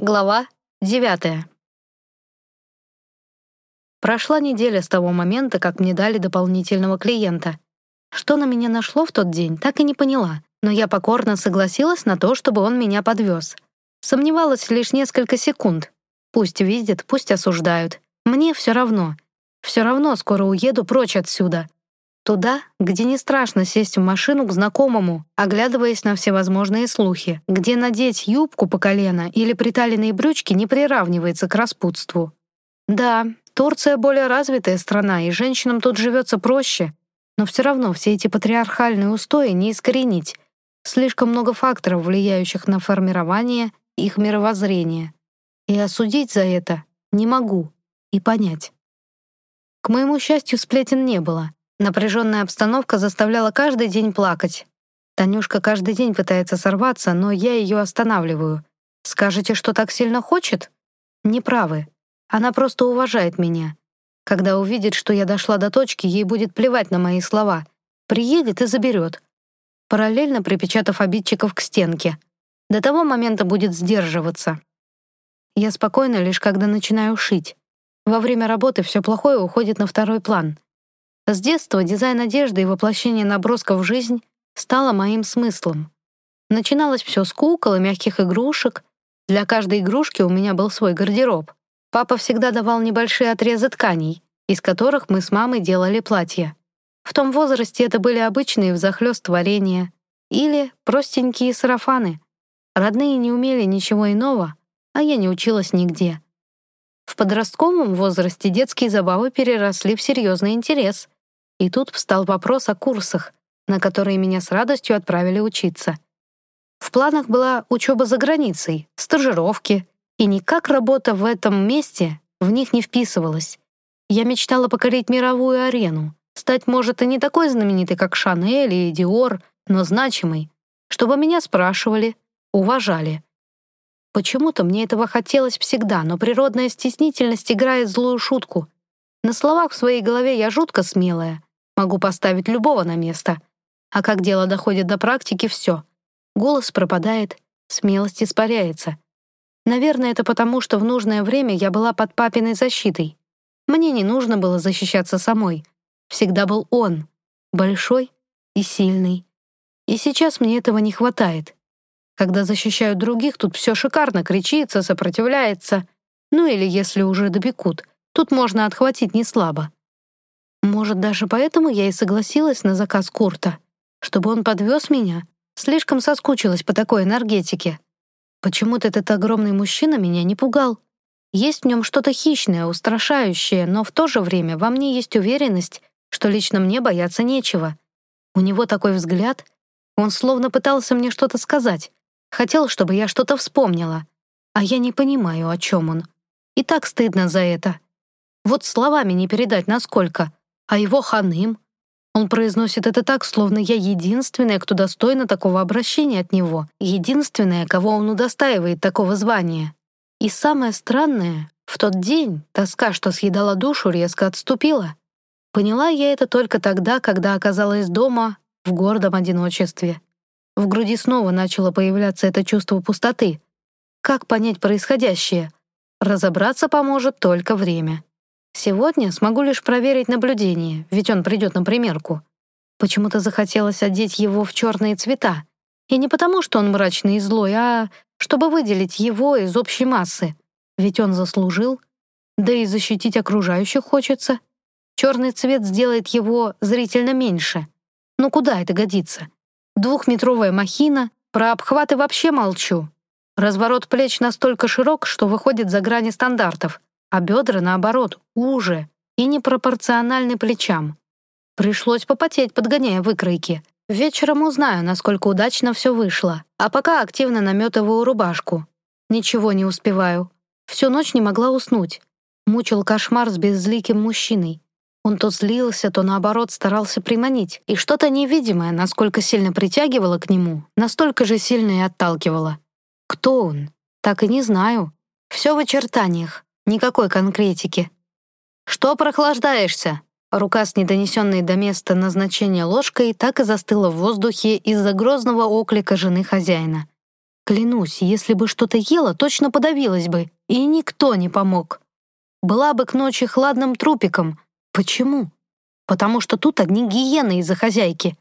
Глава девятая. Прошла неделя с того момента, как мне дали дополнительного клиента. Что на меня нашло в тот день, так и не поняла, но я покорно согласилась на то, чтобы он меня подвез. Сомневалась лишь несколько секунд. Пусть видят, пусть осуждают. Мне все равно. Все равно скоро уеду прочь отсюда. Туда, где не страшно сесть в машину к знакомому, оглядываясь на всевозможные слухи, где надеть юбку по колено или приталенные брючки не приравнивается к распутству. Да, Турция более развитая страна, и женщинам тут живется проще, но все равно все эти патриархальные устои не искоренить. Слишком много факторов, влияющих на формирование их мировоззрения. И осудить за это не могу и понять. К моему счастью, сплетен не было — Напряженная обстановка заставляла каждый день плакать. Танюшка каждый день пытается сорваться, но я ее останавливаю. Скажете, что так сильно хочет? Неправы. Она просто уважает меня. Когда увидит, что я дошла до точки, ей будет плевать на мои слова. Приедет и заберет. Параллельно припечатав обидчиков к стенке. До того момента будет сдерживаться. Я спокойна лишь когда начинаю шить. Во время работы все плохое уходит на второй план. С детства дизайн одежды и воплощение набросков в жизнь стало моим смыслом. Начиналось все с кукол и мягких игрушек. Для каждой игрушки у меня был свой гардероб. Папа всегда давал небольшие отрезы тканей, из которых мы с мамой делали платья. В том возрасте это были обычные взахлёст творения или простенькие сарафаны. Родные не умели ничего иного, а я не училась нигде. В подростковом возрасте детские забавы переросли в серьезный интерес — и тут встал вопрос о курсах, на которые меня с радостью отправили учиться. В планах была учеба за границей, стажировки, и никак работа в этом месте в них не вписывалась. Я мечтала покорить мировую арену, стать, может, и не такой знаменитой, как Шанель и Диор, но значимой, чтобы меня спрашивали, уважали. Почему-то мне этого хотелось всегда, но природная стеснительность играет злую шутку. На словах в своей голове я жутко смелая, Могу поставить любого на место. А как дело доходит до практики, все. Голос пропадает, смелость испаряется. Наверное, это потому, что в нужное время я была под папиной защитой. Мне не нужно было защищаться самой. Всегда был он, большой и сильный. И сейчас мне этого не хватает. Когда защищают других, тут все шикарно, кричится, сопротивляется. Ну или если уже добекут, тут можно отхватить не слабо. Может, даже поэтому я и согласилась на заказ Курта, чтобы он подвез меня. Слишком соскучилась по такой энергетике. Почему-то этот огромный мужчина меня не пугал. Есть в нем что-то хищное, устрашающее, но в то же время во мне есть уверенность, что лично мне бояться нечего. У него такой взгляд. Он словно пытался мне что-то сказать. Хотел, чтобы я что-то вспомнила. А я не понимаю, о чем он. И так стыдно за это. Вот словами не передать, насколько. А его ханым? Он произносит это так, словно я единственная, кто достойна такого обращения от него, единственная, кого он удостаивает такого звания. И самое странное, в тот день тоска, что съедала душу, резко отступила. Поняла я это только тогда, когда оказалась дома в гордом одиночестве. В груди снова начало появляться это чувство пустоты. Как понять происходящее? Разобраться поможет только время. Сегодня смогу лишь проверить наблюдение, ведь он придет на примерку. Почему-то захотелось одеть его в черные цвета. И не потому, что он мрачный и злой, а чтобы выделить его из общей массы. Ведь он заслужил. Да и защитить окружающих хочется. Черный цвет сделает его зрительно меньше. Но куда это годится? Двухметровая махина, про обхваты вообще молчу. Разворот плеч настолько широк, что выходит за грани стандартов — а бедра, наоборот, уже и непропорциональны плечам. Пришлось попотеть, подгоняя выкройки. Вечером узнаю, насколько удачно все вышло, а пока активно наметываю рубашку. Ничего не успеваю. Всю ночь не могла уснуть. Мучил кошмар с безликим мужчиной. Он то злился, то наоборот старался приманить, и что-то невидимое, насколько сильно притягивало к нему, настолько же сильно и отталкивало. Кто он? Так и не знаю. Все в очертаниях. Никакой конкретики. «Что прохлаждаешься?» Рука с недонесенной до места назначения ложкой так и застыла в воздухе из-за грозного оклика жены хозяина. Клянусь, если бы что-то ела, точно подавилась бы, и никто не помог. Была бы к ночи хладным трупиком. Почему? Потому что тут одни гиены из-за хозяйки.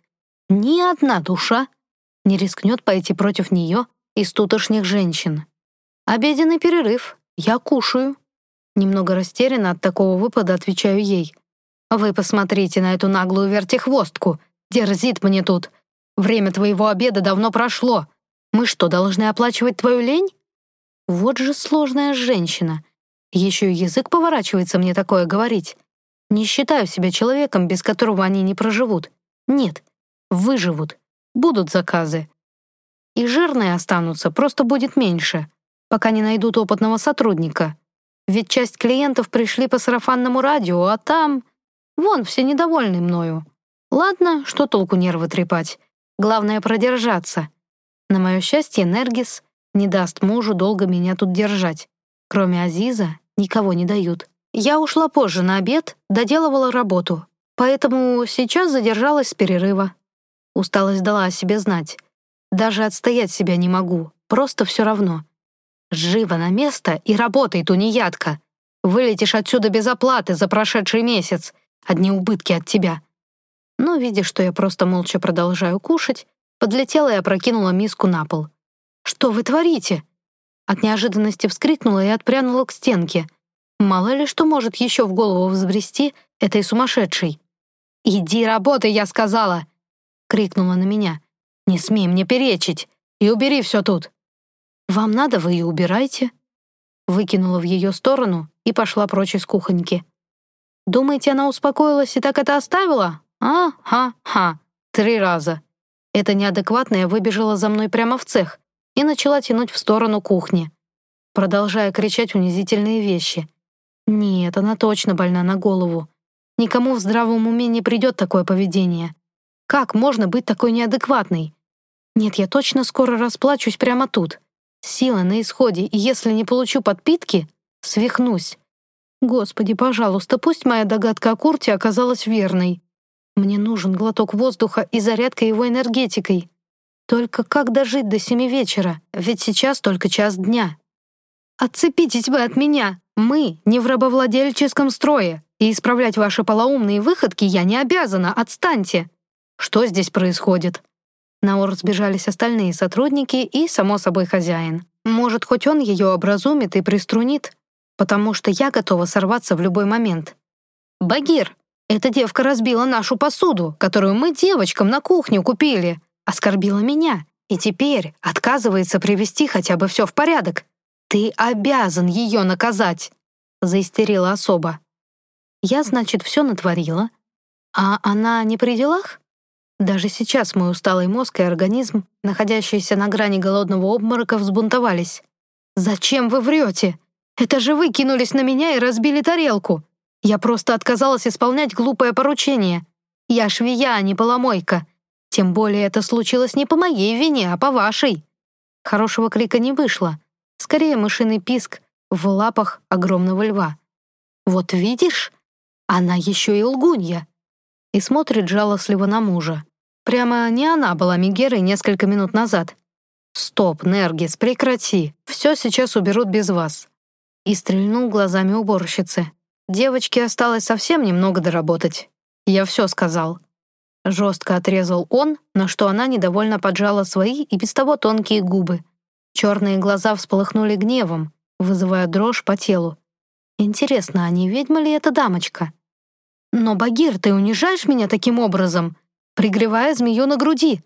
Ни одна душа не рискнет пойти против нее из тутошних женщин. Обеденный перерыв. Я кушаю. Немного растерянно от такого выпада отвечаю ей. Вы посмотрите на эту наглую вертихвостку. Дерзит мне тут. Время твоего обеда давно прошло. Мы что, должны оплачивать твою лень? Вот же сложная женщина. Еще и язык поворачивается мне такое говорить. Не считаю себя человеком, без которого они не проживут. Нет, выживут. Будут заказы. И жирные останутся, просто будет меньше, пока не найдут опытного сотрудника. Ведь часть клиентов пришли по сарафанному радио, а там... Вон, все недовольны мною. Ладно, что толку нервы трепать. Главное — продержаться. На мое счастье, Нергис не даст мужу долго меня тут держать. Кроме Азиза, никого не дают. Я ушла позже на обед, доделывала работу, поэтому сейчас задержалась с перерыва. Усталость дала о себе знать. Даже отстоять себя не могу, просто все равно. Живо на место и работай, тунеядка. Вылетишь отсюда без оплаты за прошедший месяц. Одни убытки от тебя. Но, видя, что я просто молча продолжаю кушать, подлетела и опрокинула миску на пол. «Что вы творите?» От неожиданности вскрикнула и отпрянула к стенке. Мало ли что может еще в голову взбрести этой сумасшедшей. «Иди работай, я сказала!» — крикнула на меня. «Не смей мне перечить! И убери все тут!» «Вам надо, вы и убирайте!» Выкинула в ее сторону и пошла прочь из кухоньки. «Думаете, она успокоилась и так это оставила? А-ха-ха! Три раза!» Эта неадекватная выбежала за мной прямо в цех и начала тянуть в сторону кухни, продолжая кричать унизительные вещи. Нет, она точно больна на голову. Никому в здравом уме не придет такое поведение. Как можно быть такой неадекватной? Нет, я точно скоро расплачусь прямо тут. Сила на исходе, и если не получу подпитки, свихнусь. Господи, пожалуйста, пусть моя догадка о Курте оказалась верной. Мне нужен глоток воздуха и зарядка его энергетикой. Только как дожить до семи вечера? Ведь сейчас только час дня. Отцепитесь вы от меня! Мы не в рабовладельческом строе, и исправлять ваши полоумные выходки я не обязана, отстаньте! Что здесь происходит? На Ор сбежались остальные сотрудники и, само собой, хозяин. Может, хоть он ее образумит и приструнит, потому что я готова сорваться в любой момент. «Багир, эта девка разбила нашу посуду, которую мы девочкам на кухню купили, оскорбила меня и теперь отказывается привести хотя бы все в порядок. Ты обязан ее наказать, заистерила особа. Я, значит, все натворила, а она не при делах? Даже сейчас мой усталый мозг и организм, находящиеся на грани голодного обморока, взбунтовались. «Зачем вы врете? Это же вы кинулись на меня и разбили тарелку. Я просто отказалась исполнять глупое поручение. Я швея, а не поломойка. Тем более это случилось не по моей вине, а по вашей. Хорошего крика не вышло. Скорее мышиный писк в лапах огромного льва. Вот видишь, она еще и лгунья. И смотрит жалостливо на мужа. Прямо не она была Мегерой несколько минут назад. «Стоп, Нергис, прекрати. Все сейчас уберут без вас». И стрельнул глазами уборщицы. Девочке осталось совсем немного доработать. Я все сказал. Жестко отрезал он, на что она недовольно поджала свои и без того тонкие губы. Черные глаза всполыхнули гневом, вызывая дрожь по телу. Интересно, а не ведьма ли эта дамочка? Но, Багир, ты унижаешь меня таким образом, пригревая змею на груди.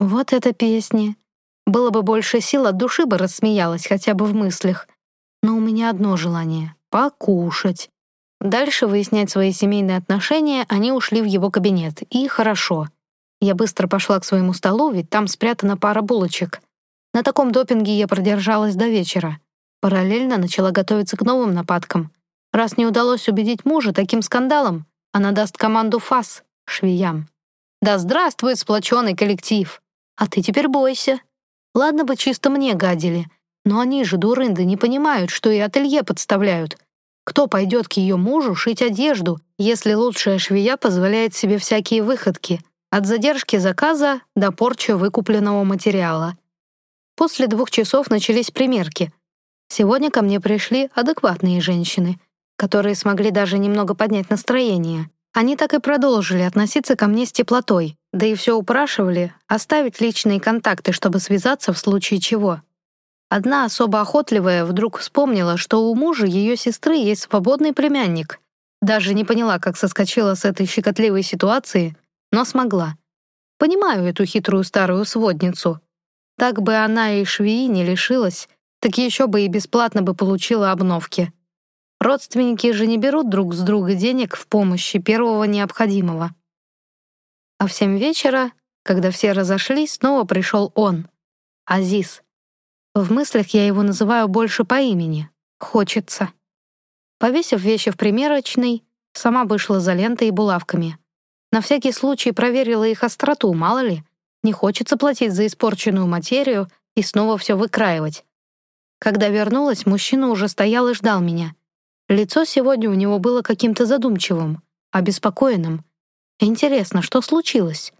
Вот это песни. Было бы больше сил, от души бы рассмеялась, хотя бы в мыслях. Но у меня одно желание — покушать. Дальше выяснять свои семейные отношения они ушли в его кабинет, и хорошо. Я быстро пошла к своему столу, ведь там спрятана пара булочек. На таком допинге я продержалась до вечера. Параллельно начала готовиться к новым нападкам. Раз не удалось убедить мужа таким скандалом, она даст команду ФАС, швеям. Да здравствует сплоченный коллектив! А ты теперь бойся. Ладно бы чисто мне гадили, но они же, дурынды, не понимают, что и ателье подставляют — кто пойдет к ее мужу шить одежду, если лучшая швея позволяет себе всякие выходки, от задержки заказа до порчи выкупленного материала? После двух часов начались примерки. Сегодня ко мне пришли адекватные женщины, которые смогли даже немного поднять настроение. Они так и продолжили относиться ко мне с теплотой, да и все упрашивали оставить личные контакты, чтобы связаться в случае чего. Одна особо охотливая вдруг вспомнила, что у мужа ее сестры есть свободный племянник. Даже не поняла, как соскочила с этой щекотливой ситуации, но смогла. Понимаю эту хитрую старую сводницу. Так бы она и швеи не лишилась, так еще бы и бесплатно бы получила обновки. Родственники же не берут друг с друга денег в помощи первого необходимого. А в семь вечера, когда все разошлись, снова пришел он, Азиз. В мыслях я его называю больше по имени. Хочется. Повесив вещи в примерочной, сама вышла за лентой и булавками. На всякий случай проверила их остроту, мало ли. Не хочется платить за испорченную материю и снова все выкраивать. Когда вернулась, мужчина уже стоял и ждал меня. Лицо сегодня у него было каким-то задумчивым, обеспокоенным. Интересно, что случилось?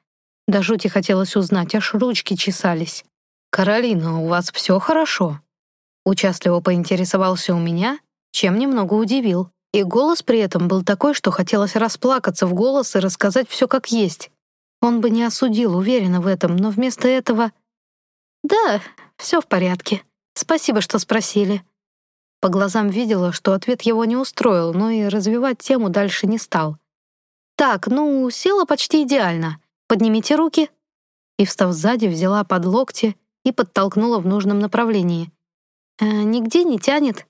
До жути хотелось узнать, аж ручки чесались. «Каролина, у вас все хорошо?» Участливо поинтересовался у меня, чем немного удивил. И голос при этом был такой, что хотелось расплакаться в голос и рассказать все как есть. Он бы не осудил, уверена в этом, но вместо этого... «Да, все в порядке», «Спасибо, что спросили». По глазам видела, что ответ его не устроил, но и развивать тему дальше не стал. «Так, ну, села почти идеально. Поднимите руки». И, встав сзади, взяла под локти и подтолкнула в нужном направлении. «Э, «Нигде не тянет?»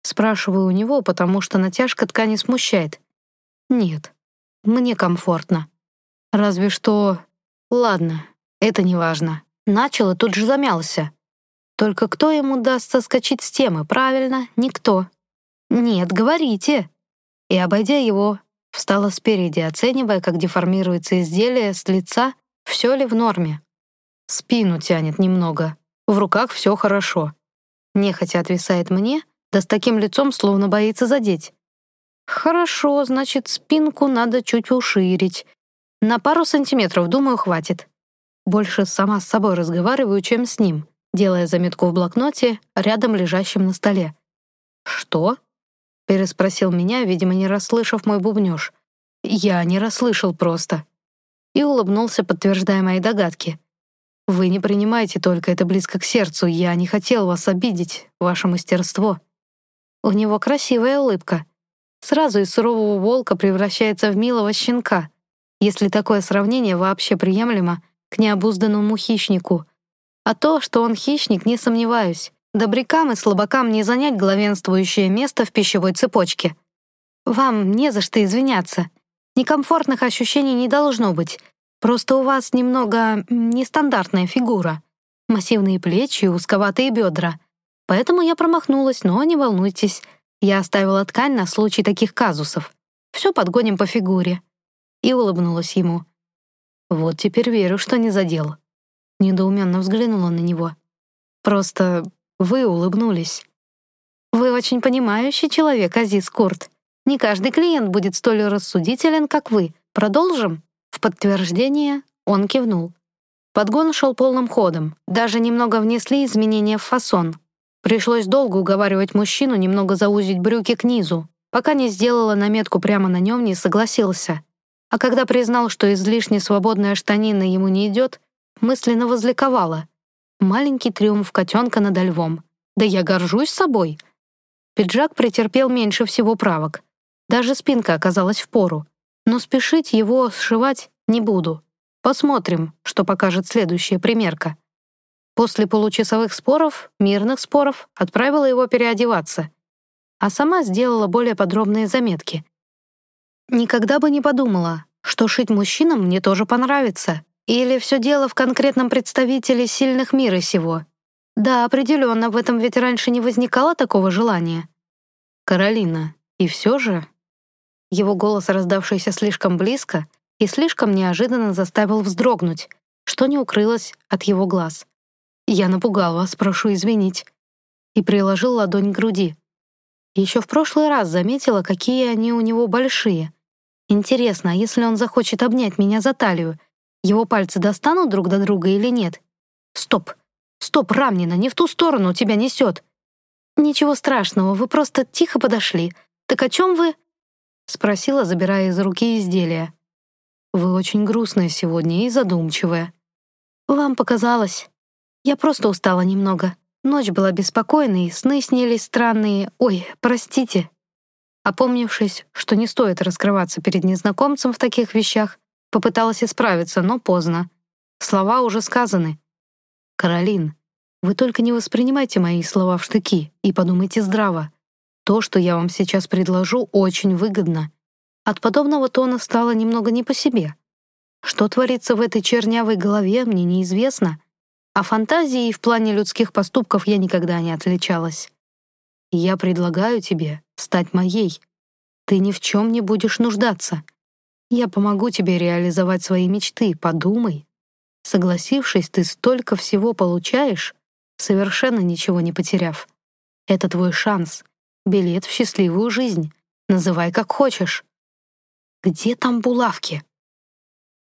Спрашиваю у него, потому что натяжка ткани смущает. «Нет, мне комфортно. Разве что... Ладно, это не важно». Начал и тут же замялся. Только кто ему даст соскочить с темы? Правильно, никто. Нет, говорите. И, обойдя его, встала спереди, оценивая, как деформируется изделие с лица, все ли в норме. Спину тянет немного. В руках все хорошо. Нехотя отвисает мне, да с таким лицом словно боится задеть. Хорошо, значит, спинку надо чуть уширить. На пару сантиметров, думаю, хватит. Больше сама с собой разговариваю, чем с ним делая заметку в блокноте, рядом лежащем на столе. «Что?» — переспросил меня, видимо, не расслышав мой бубнёж. «Я не расслышал просто». И улыбнулся, подтверждая мои догадки. «Вы не принимайте только это близко к сердцу, я не хотел вас обидеть, ваше мастерство». У него красивая улыбка. Сразу из сурового волка превращается в милого щенка, если такое сравнение вообще приемлемо к необузданному хищнику — а то, что он хищник, не сомневаюсь. Добрякам и слабакам не занять главенствующее место в пищевой цепочке. Вам не за что извиняться. Некомфортных ощущений не должно быть. Просто у вас немного нестандартная фигура. Массивные плечи и узковатые бедра. Поэтому я промахнулась, но не волнуйтесь. Я оставила ткань на случай таких казусов. Все подгоним по фигуре. И улыбнулась ему. Вот теперь верю, что не задел. Недоуменно взглянула на него. «Просто вы улыбнулись». «Вы очень понимающий человек, Азиз Курт. Не каждый клиент будет столь рассудителен, как вы. Продолжим?» В подтверждение он кивнул. Подгон шел полным ходом. Даже немного внесли изменения в фасон. Пришлось долго уговаривать мужчину немного заузить брюки к низу, пока не сделала наметку прямо на нем, не согласился. А когда признал, что излишне свободная штанина ему не идет, мысленно возликовала. Маленький триумф котенка над львом. Да я горжусь собой. Пиджак претерпел меньше всего правок. Даже спинка оказалась в пору. Но спешить его сшивать не буду. Посмотрим, что покажет следующая примерка. После получасовых споров, мирных споров, отправила его переодеваться. А сама сделала более подробные заметки. Никогда бы не подумала, что шить мужчинам мне тоже понравится. Или все дело в конкретном представителе сильных мира сего? Да, определенно, в этом ведь раньше не возникало такого желания. Каролина, и все же... Его голос, раздавшийся слишком близко и слишком неожиданно заставил вздрогнуть, что не укрылось от его глаз. «Я напугал вас, прошу извинить». И приложил ладонь к груди. Еще в прошлый раз заметила, какие они у него большие. Интересно, а если он захочет обнять меня за талию, его пальцы достанут друг до друга или нет? Стоп. Стоп, Рамнина, не в ту сторону тебя несет. Ничего страшного, вы просто тихо подошли. Так о чем вы? Спросила, забирая из руки изделие. Вы очень грустная сегодня и задумчивая. Вам показалось. Я просто устала немного. Ночь была беспокойной, сны снились странные. Ой, простите. Опомнившись, что не стоит раскрываться перед незнакомцем в таких вещах, попыталась исправиться, но поздно. Слова уже сказаны. «Каролин, вы только не воспринимайте мои слова в штыки и подумайте здраво. То, что я вам сейчас предложу, очень выгодно. От подобного тона стало немного не по себе. Что творится в этой чернявой голове, мне неизвестно, а фантазией в плане людских поступков я никогда не отличалась. Я предлагаю тебе стать моей. Ты ни в чем не будешь нуждаться. Я помогу тебе реализовать свои мечты, подумай. Согласившись, ты столько всего получаешь, совершенно ничего не потеряв. Это твой шанс, билет в счастливую жизнь. Называй как хочешь. Где там булавки?